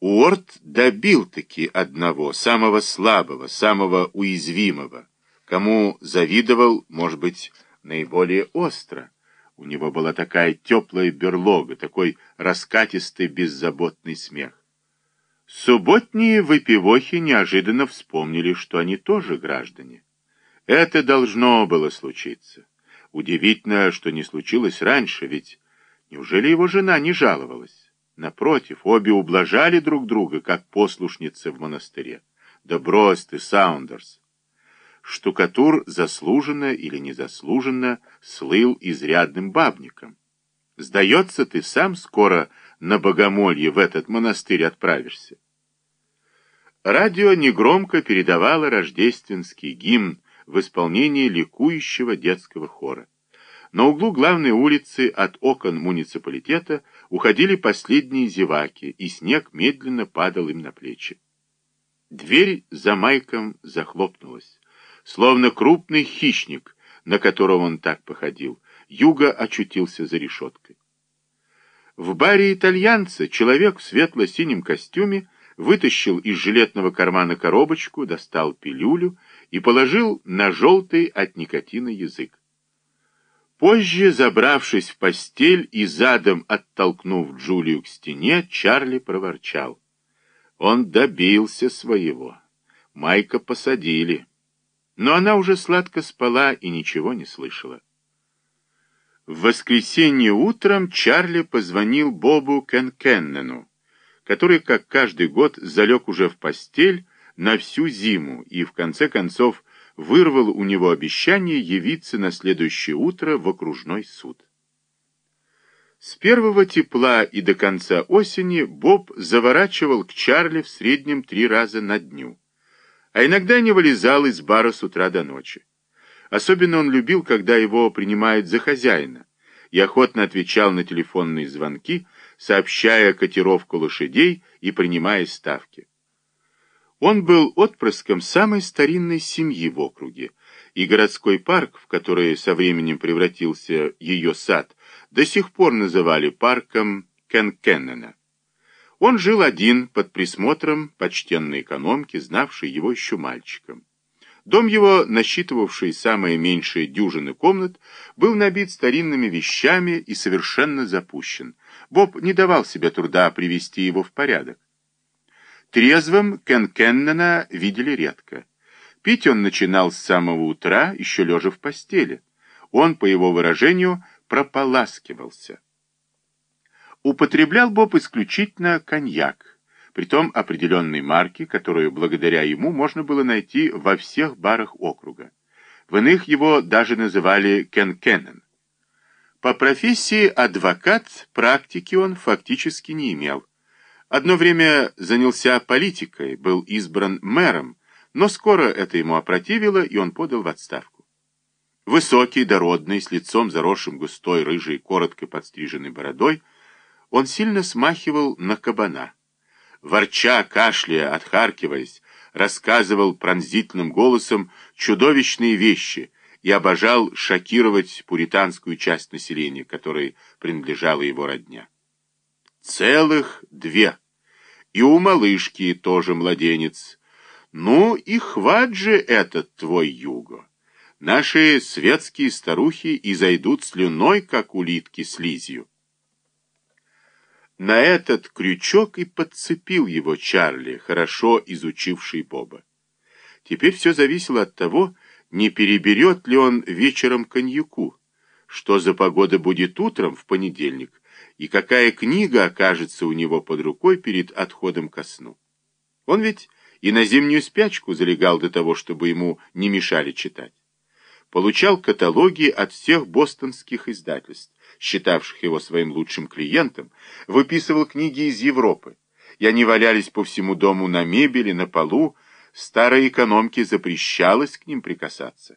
Уорд добил-таки одного, самого слабого, самого уязвимого, кому завидовал, может быть, наиболее остро. У него была такая теплая берлога, такой раскатистый беззаботный смех. Субботние выпивохи неожиданно вспомнили, что они тоже граждане. Это должно было случиться. Удивительно, что не случилось раньше, ведь неужели его жена не жаловалась? Напротив, обе ублажали друг друга, как послушницы в монастыре. Да брось ты, Саундерс! Штукатур заслуженно или незаслуженно слыл изрядным бабником. Сдается, ты сам скоро на богомолье в этот монастырь отправишься. Радио негромко передавало рождественский гимн в исполнении ликующего детского хора. На углу главной улицы от окон муниципалитета уходили последние зеваки, и снег медленно падал им на плечи. Дверь за Майком захлопнулась. Словно крупный хищник, на которого он так походил, Юга очутился за решеткой. В баре итальянца человек в светло-синем костюме вытащил из жилетного кармана коробочку, достал пилюлю и положил на желтый от никотина язык. Позже, забравшись в постель и задом оттолкнув Джулию к стене, Чарли проворчал. Он добился своего. Майка посадили. Но она уже сладко спала и ничего не слышала. В воскресенье утром Чарли позвонил Бобу Кенкеннену, который, как каждый год, залег уже в постель на всю зиму и, в конце концов, вырвал у него обещание явиться на следующее утро в окружной суд. С первого тепла и до конца осени Боб заворачивал к Чарли в среднем три раза на дню, а иногда не вылезал из бара с утра до ночи. Особенно он любил, когда его принимают за хозяина, и охотно отвечал на телефонные звонки, сообщая котировку лошадей и принимая ставки. Он был отпрыском самой старинной семьи в округе, и городской парк, в который со временем превратился ее сад, до сих пор называли парком Кенкеннена. Он жил один под присмотром почтенной экономки, знавшей его еще мальчиком. Дом его, насчитывавший самые меньшие дюжины комнат, был набит старинными вещами и совершенно запущен. Боб не давал себе труда привести его в порядок. Трезвым Кен Кеннена видели редко. Пить он начинал с самого утра, еще лежа в постели. Он, по его выражению, прополаскивался. Употреблял Боб исключительно коньяк притом определенной марки, которую благодаря ему можно было найти во всех барах округа. В иных его даже называли Кен-Кеннен. По профессии адвокат практики он фактически не имел. Одно время занялся политикой, был избран мэром, но скоро это ему опротивило, и он подал в отставку. Высокий, дородный, с лицом заросшим густой, рыжей, коротко подстриженной бородой, он сильно смахивал на кабана ворча, кашляя, отхаркиваясь, рассказывал пронзительным голосом чудовищные вещи и обожал шокировать пуританскую часть населения, которой принадлежала его родня. Целых две. И у малышки тоже младенец. Ну и хват же этот твой юго. Наши светские старухи и зайдут слюной, как улитки слизью. На этот крючок и подцепил его Чарли, хорошо изучивший Боба. Теперь все зависело от того, не переберет ли он вечером коньяку, что за погода будет утром в понедельник, и какая книга окажется у него под рукой перед отходом ко сну. Он ведь и на зимнюю спячку залегал до того, чтобы ему не мешали читать. Получал каталоги от всех бостонских издательств, считавших его своим лучшим клиентом, выписывал книги из Европы, и они валялись по всему дому на мебели, на полу, старой экономке запрещалось к ним прикасаться.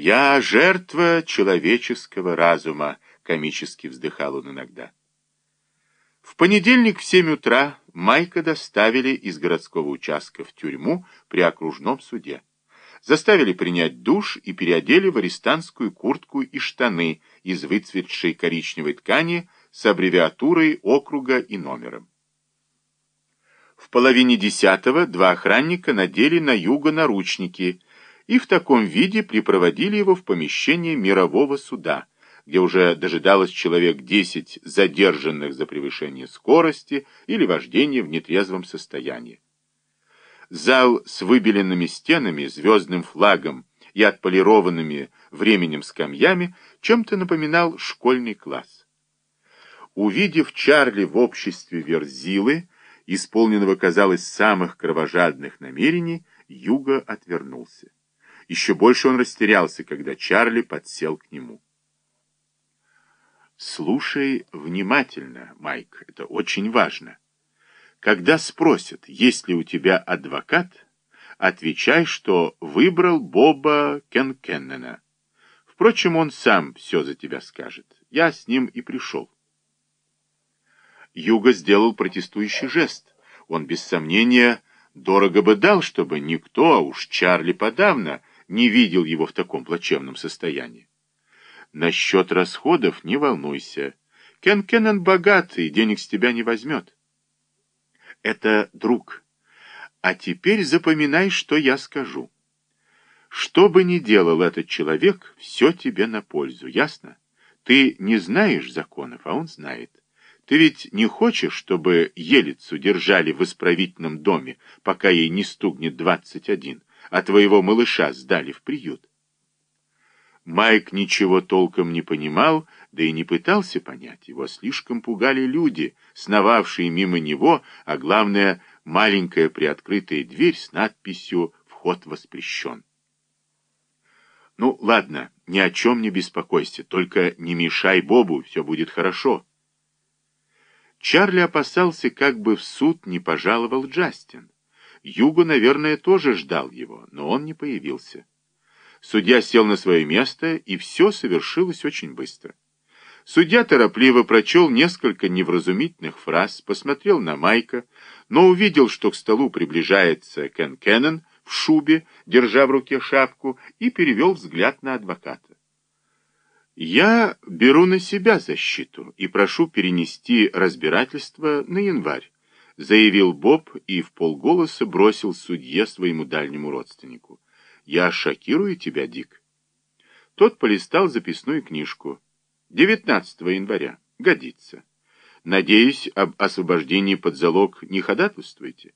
«Я жертва человеческого разума», — комически вздыхал он иногда. В понедельник в семь утра Майка доставили из городского участка в тюрьму при окружном суде заставили принять душ и переодели в арестантскую куртку и штаны из выцветшей коричневой ткани с аббревиатурой округа и номером. В половине десятого два охранника надели на юго наручники и в таком виде припроводили его в помещение мирового суда, где уже дожидалось человек десять задержанных за превышение скорости или вождение в нетрезвом состоянии. Зал с выбеленными стенами, звездным флагом и отполированными временем скамьями чем-то напоминал школьный класс. Увидев Чарли в обществе Верзилы, исполненного, казалось, самых кровожадных намерений, Юга отвернулся. Еще больше он растерялся, когда Чарли подсел к нему. «Слушай внимательно, Майк, это очень важно. Когда спросят, есть ли у тебя адвокат, отвечай, что выбрал Боба Кенкеннена. Впрочем, он сам все за тебя скажет. Я с ним и пришел». Юга сделал протестующий жест. Он, без сомнения, дорого бы дал, чтобы никто, а уж Чарли подавно, не видел его в таком плачевном состоянии. Насчет расходов не волнуйся. Кен Кеннон богатый, денег с тебя не возьмет. Это друг. А теперь запоминай, что я скажу. Что бы ни делал этот человек, все тебе на пользу, ясно? Ты не знаешь законов, а он знает. Ты ведь не хочешь, чтобы Елицу держали в исправительном доме, пока ей не стукнет двадцать один, а твоего малыша сдали в приют? Майк ничего толком не понимал, да и не пытался понять. Его слишком пугали люди, сновавшие мимо него, а главное, маленькая приоткрытая дверь с надписью «Вход воспрещен». «Ну, ладно, ни о чем не беспокойся, только не мешай Бобу, все будет хорошо». Чарли опасался, как бы в суд не пожаловал Джастин. Юго, наверное, тоже ждал его, но он не появился. Судья сел на свое место, и все совершилось очень быстро. Судья торопливо прочел несколько невразумительных фраз, посмотрел на Майка, но увидел, что к столу приближается Кен Кеннон в шубе, держа в руке шапку, и перевел взгляд на адвоката. Я беру на себя защиту и прошу перенести разбирательство на январь, заявил Боб и в полголоса бросил судье своему дальнему родственнику. Я шокирую тебя, Дик. Тот полистал записную книжку. 19 января. Годится. Надеюсь, об освобождении под залог не ходатайствуете?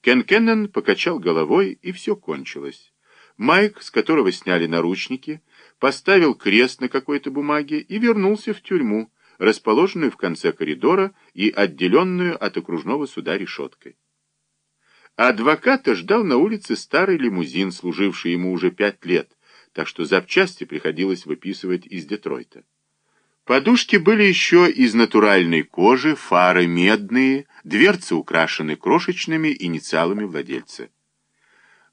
Кен Кеннон покачал головой, и все кончилось. Майк, с которого сняли наручники, поставил крест на какой-то бумаге и вернулся в тюрьму, расположенную в конце коридора и отделенную от окружного суда решеткой. адвоката ждал на улице старый лимузин, служивший ему уже пять лет, так что запчасти приходилось выписывать из Детройта. Подушки были еще из натуральной кожи, фары медные, дверцы украшены крошечными инициалами владельца.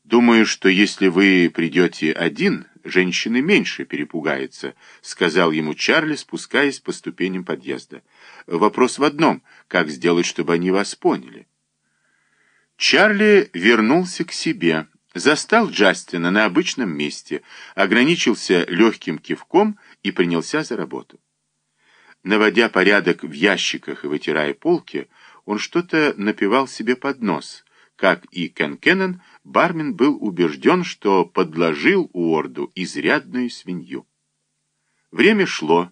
Думаю, что если вы придете один, женщины меньше перепугаются, сказал ему Чарли, спускаясь по ступеням подъезда. Вопрос в одном, как сделать, чтобы они вас поняли? Чарли вернулся к себе, застал Джастина на обычном месте, ограничился легким кивком и принялся за работу. Наводя порядок в ящиках и вытирая полки, он что-то напевал себе под нос — как и Кен Кеннон, бармен был убежден, что подложил Уорду изрядную свинью. Время шло.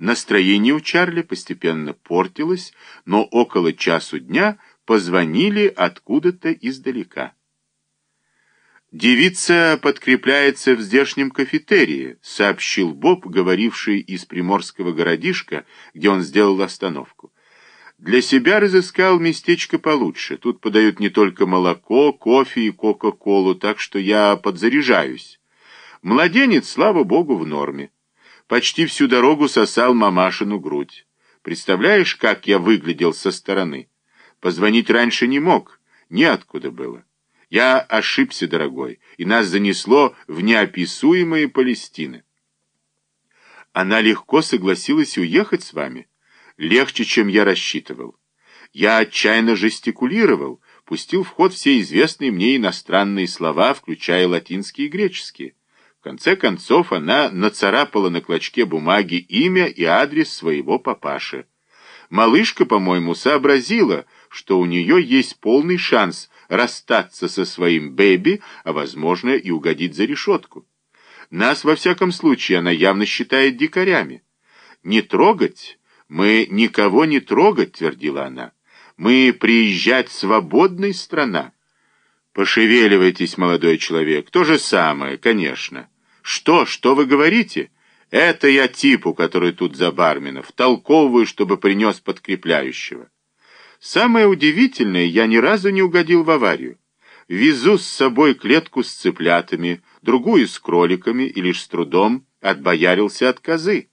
Настроение у Чарли постепенно портилось, но около часу дня позвонили откуда-то издалека. «Девица подкрепляется в здешнем кафетерии», — сообщил Боб, говоривший из приморского городишка, где он сделал остановку. Для себя разыскал местечко получше. Тут подают не только молоко, кофе и кока-колу, так что я подзаряжаюсь. Младенец, слава богу, в норме. Почти всю дорогу сосал мамашину грудь. Представляешь, как я выглядел со стороны? Позвонить раньше не мог, неоткуда было. Я ошибся, дорогой, и нас занесло в неописуемые Палестины. Она легко согласилась уехать с вами легче, чем я рассчитывал. Я отчаянно жестикулировал, пустил в ход все известные мне иностранные слова, включая латинские и греческие. В конце концов, она нацарапала на клочке бумаги имя и адрес своего папаши. Малышка, по-моему, сообразила, что у нее есть полный шанс расстаться со своим бэби, а, возможно, и угодить за решетку. Нас, во всяком случае, она явно считает дикарями. «Не трогать? Мы никого не трогать», — твердила она. «Мы приезжать свободной страна». «Пошевеливайтесь, молодой человек, то же самое, конечно». «Что, что вы говорите?» «Это я типу, который тут за барменов, толковую, чтобы принес подкрепляющего». Самое удивительное, я ни разу не угодил в аварию. Везу с собой клетку с цыплятами, другую с кроликами и лишь с трудом отбоярился от козы.